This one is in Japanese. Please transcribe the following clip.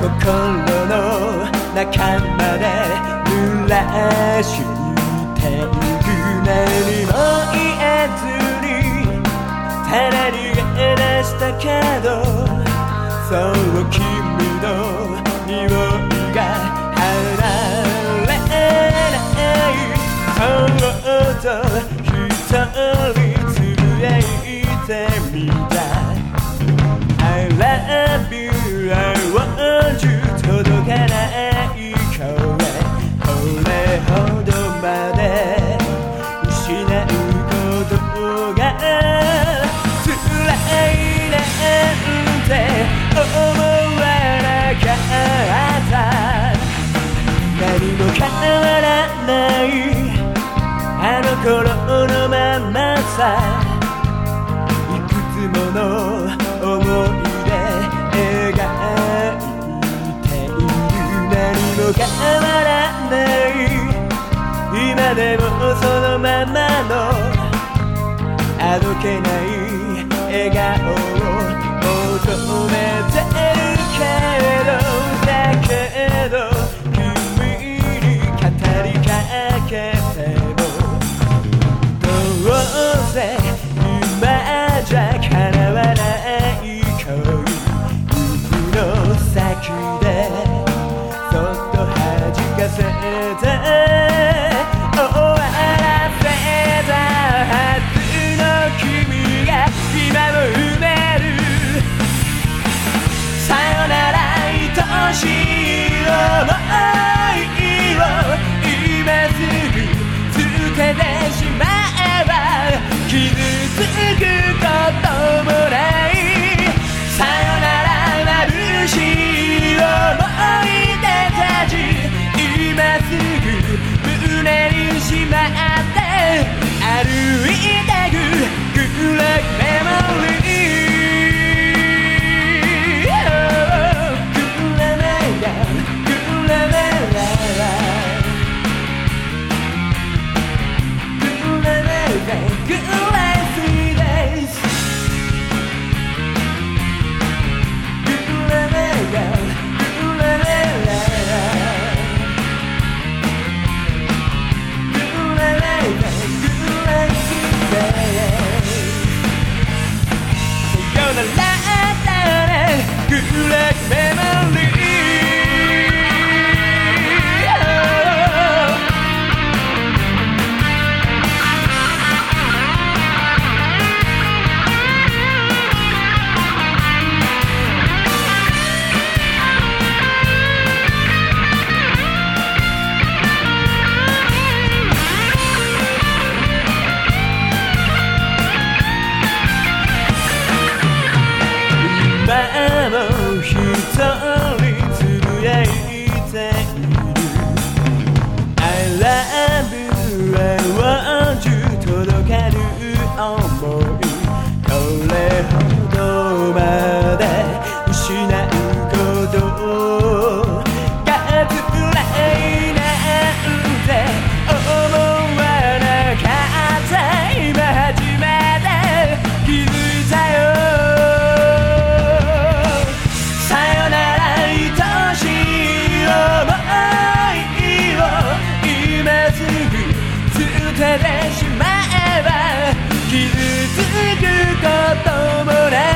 心の中まで濡らしていく何も言えずにただ逃げ出したけどそう君ない。あの頃のままさ。いくつもの思い出描いている何も変わらない。今でもそのままのあどけない笑顔を求めてるけど愛しい想いを今すぐつけてしまえば傷つくれてしまえば傷つくこともない